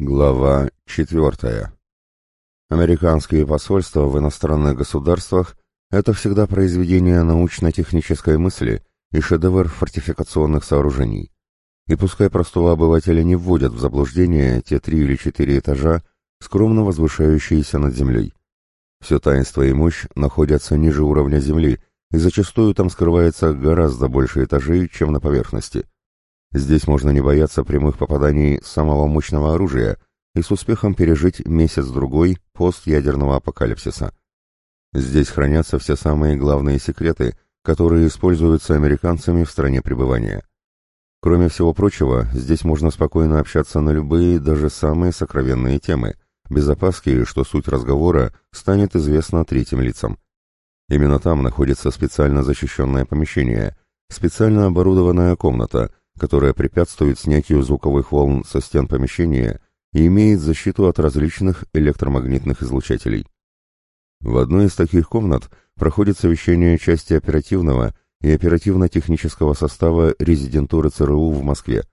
Глава четвертая. Американские посольства в иностранных государствах – это всегда произведение научно-технической мысли и шедевр фортификационных сооружений. И пускай простого обывателя не вводят в заблуждение те три или четыре этажа, скромно возвышающиеся над землей. Все таинство и мощь находятся ниже уровня земли, и зачастую там скрывается гораздо больше этажей, чем на поверхности – Здесь можно не бояться прямых попаданий самого мощного оружия и с успехом пережить месяц-другой постядерного апокалипсиса. Здесь хранятся все самые главные секреты, которые используются американцами в стране пребывания. Кроме всего прочего, здесь можно спокойно общаться на любые, даже самые сокровенные темы, без опаски, что суть разговора станет известна третьим лицам. Именно там находится специально защищенное помещение, специально оборудованная комната, которая препятствует снятию звуковых волн со стен помещения и имеет защиту от различных электромагнитных излучателей. В одной из таких комнат проходит совещание части оперативного и оперативно-технического состава резидентуры ЦРУ в Москве.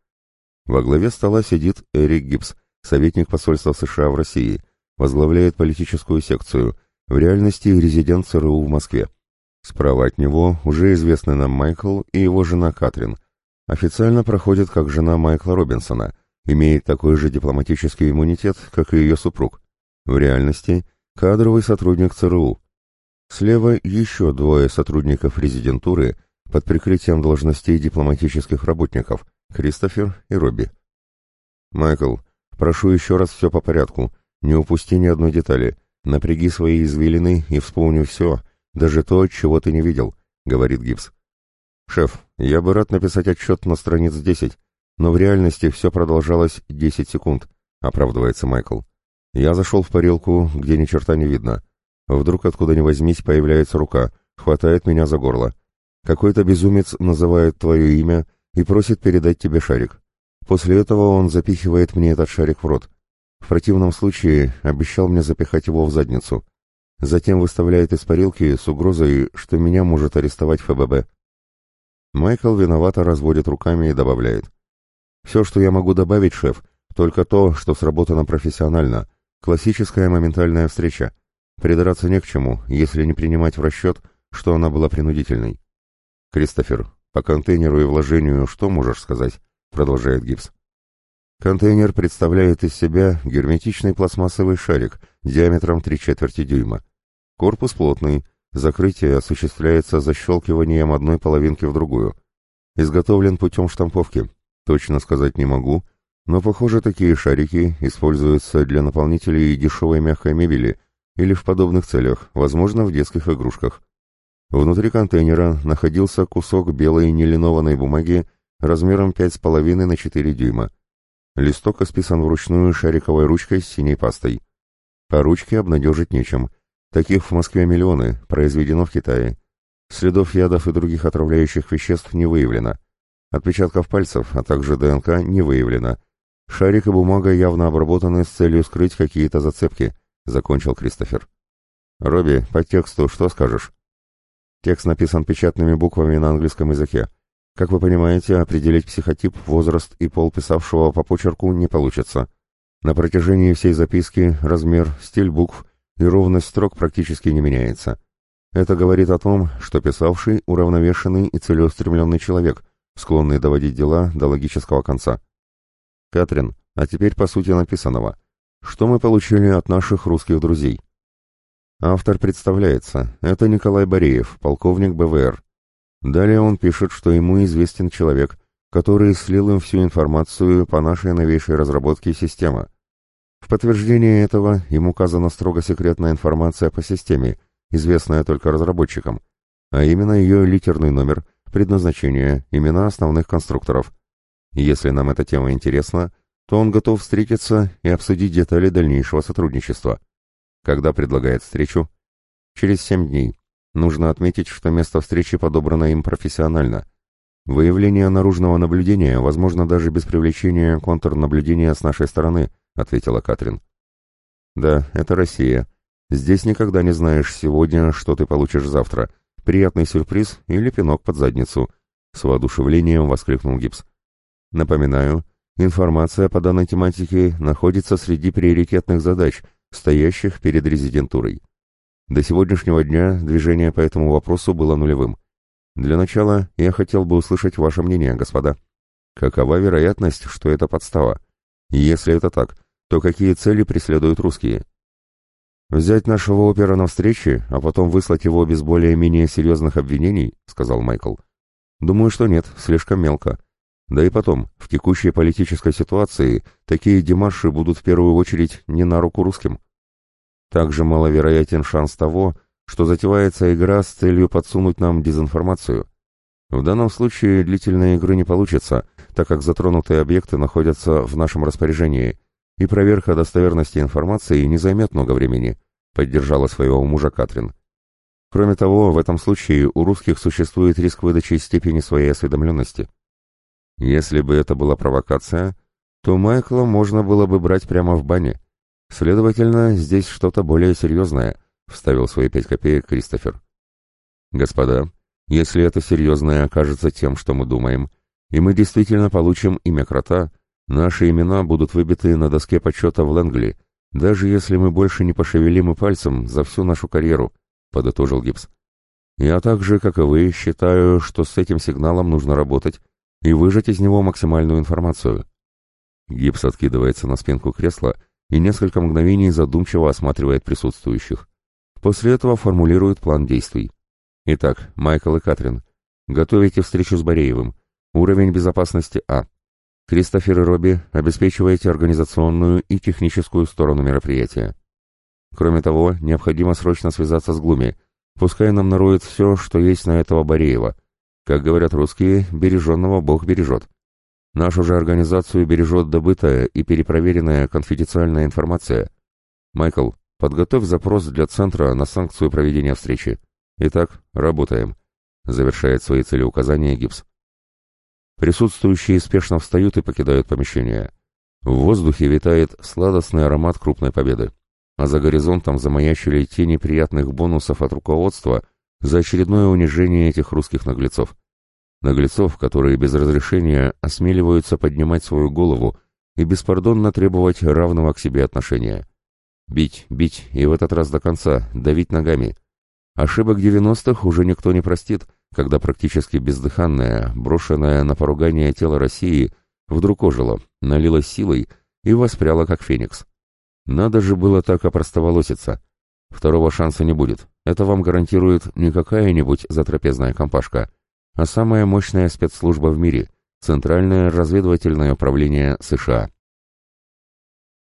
Во главе стола сидит Эрик Гибс, советник посольства США в России, возглавляет политическую секцию, в реальности резидент ЦРУ в Москве. Справа от него уже известный нам Майкл и его жена Катрин – Официально проходит как жена Майкла Робинсона, имеет такой же дипломатический иммунитет, как и ее супруг. В реальности – кадровый сотрудник ЦРУ. Слева еще двое сотрудников резидентуры под прикрытием должностей дипломатических работников – Кристофер и Робби. «Майкл, прошу еще раз все по порядку, не упусти ни одной детали, напряги свои извилины и вспомни все, даже то, чего ты не видел», — говорит Гибс. «Шеф, я бы рад написать отчет на страниц 10, но в реальности все продолжалось 10 секунд», — оправдывается Майкл. «Я зашел в парилку, где ни черта не видно. Вдруг откуда ни возьмись появляется рука, хватает меня за горло. Какой-то безумец называет твое имя и просит передать тебе шарик. После этого он запихивает мне этот шарик в рот. В противном случае обещал мне запихать его в задницу. Затем выставляет из парилки с угрозой, что меня может арестовать ФББ. Майкл виновато разводит руками и добавляет. «Все, что я могу добавить, шеф, только то, что сработано профессионально. Классическая моментальная встреча. Придраться не к чему, если не принимать в расчет, что она была принудительной». «Кристофер, по контейнеру и вложению что можешь сказать?» продолжает Гибс. Контейнер представляет из себя герметичный пластмассовый шарик диаметром три четверти дюйма. Корпус плотный, Закрытие осуществляется защелкиванием одной половинки в другую. Изготовлен путем штамповки. Точно сказать не могу, но, похоже, такие шарики используются для наполнителей дешевой мягкой мебели или в подобных целях, возможно, в детских игрушках. Внутри контейнера находился кусок белой нелинованной бумаги размером 5,5 на 4 дюйма. Листок исписан вручную шариковой ручкой с синей пастой. По ручке обнадежить нечем – Таких в Москве миллионы, произведено в Китае. Следов ядов и других отравляющих веществ не выявлено. Отпечатков пальцев, а также ДНК не выявлено. Шарик и бумага явно обработаны с целью скрыть какие-то зацепки, закончил Кристофер. Робби, по тексту что скажешь? Текст написан печатными буквами на английском языке. Как вы понимаете, определить психотип, возраст и пол писавшего по почерку не получится. На протяжении всей записки размер, стиль букв и ровность строк практически не меняется. Это говорит о том, что писавший уравновешенный и целеустремленный человек, склонный доводить дела до логического конца. Катрин, а теперь по сути написанного. Что мы получили от наших русских друзей? Автор представляется. Это Николай Бореев, полковник БВР. Далее он пишет, что ему известен человек, который слил им всю информацию по нашей новейшей разработке системы. В подтверждение этого им указана строго секретная информация по системе, известная только разработчикам, а именно ее литерный номер, предназначение, имена основных конструкторов. Если нам эта тема интересна, то он готов встретиться и обсудить детали дальнейшего сотрудничества. Когда предлагает встречу? Через семь дней. Нужно отметить, что место встречи подобрано им профессионально. Выявление наружного наблюдения возможно даже без привлечения контрнаблюдения с нашей стороны –— ответила Катрин. «Да, это Россия. Здесь никогда не знаешь сегодня, что ты получишь завтра. Приятный сюрприз или пинок под задницу», — с воодушевлением воскликнул Гипс. «Напоминаю, информация по данной тематике находится среди приоритетных задач, стоящих перед резидентурой. До сегодняшнего дня движение по этому вопросу было нулевым. Для начала я хотел бы услышать ваше мнение, господа. Какова вероятность, что это подстава? Если это так, то какие цели преследуют русские? «Взять нашего опера на встрече, а потом выслать его без более-менее серьезных обвинений?» — сказал Майкл. «Думаю, что нет, слишком мелко. Да и потом, в текущей политической ситуации такие демарши будут в первую очередь не на руку русским. Также маловероятен шанс того, что затевается игра с целью подсунуть нам дезинформацию. В данном случае длительной игры не получится, так как затронутые объекты находятся в нашем распоряжении, и проверка достоверности информации не займет много времени», — поддержала своего мужа Катрин. Кроме того, в этом случае у русских существует риск выдачи степени своей осведомленности. Если бы это была провокация, то Майкла можно было бы брать прямо в бане. Следовательно, здесь что-то более серьезное, — вставил свои пять копеек Кристофер. Господа, если это серьезное окажется тем, что мы думаем, и мы действительно получим имя крота, Наши имена будут выбиты на доске почета в Лэнгли, даже если мы больше не пошевелим и пальцем за всю нашу карьеру», — подытожил Гибс. «Я также, как и вы, считаю, что с этим сигналом нужно работать и выжать из него максимальную информацию». Гибс откидывается на спинку кресла и несколько мгновений задумчиво осматривает присутствующих. После этого формулирует план действий. «Итак, Майкл и Катрин, готовите встречу с Бореевым. Уровень безопасности А. Кристофер и Робби обеспечиваете организационную и техническую сторону мероприятия. Кроме того, необходимо срочно связаться с Глуми. Пускай нам нароет все, что есть на этого Бореева. Как говорят русские, береженного Бог бережет. Нашу же организацию бережет добытая и перепроверенная конфиденциальная информация. Майкл, подготовь запрос для центра на санкцию проведения встречи. Итак, работаем. Завершает свои целеуказания Гибс. Присутствующие спешно встают и покидают помещение. В воздухе витает сладостный аромат крупной победы, а за горизонтом замаячили тени приятных бонусов от руководства за очередное унижение этих русских наглецов. Наглецов, которые без разрешения осмеливаются поднимать свою голову и беспардонно требовать равного к себе отношения. Бить, бить, и в этот раз до конца, давить ногами. Ошибок девяностых уже никто не простит, когда практически бездыханное, брошенное на поругание тело России вдруг ожило, налилось силой и воспряло, как феникс. Надо же было так опростоволоситься. Второго шанса не будет. Это вам гарантирует не какая-нибудь затрапезная компашка, а самая мощная спецслужба в мире — Центральное разведывательное управление США.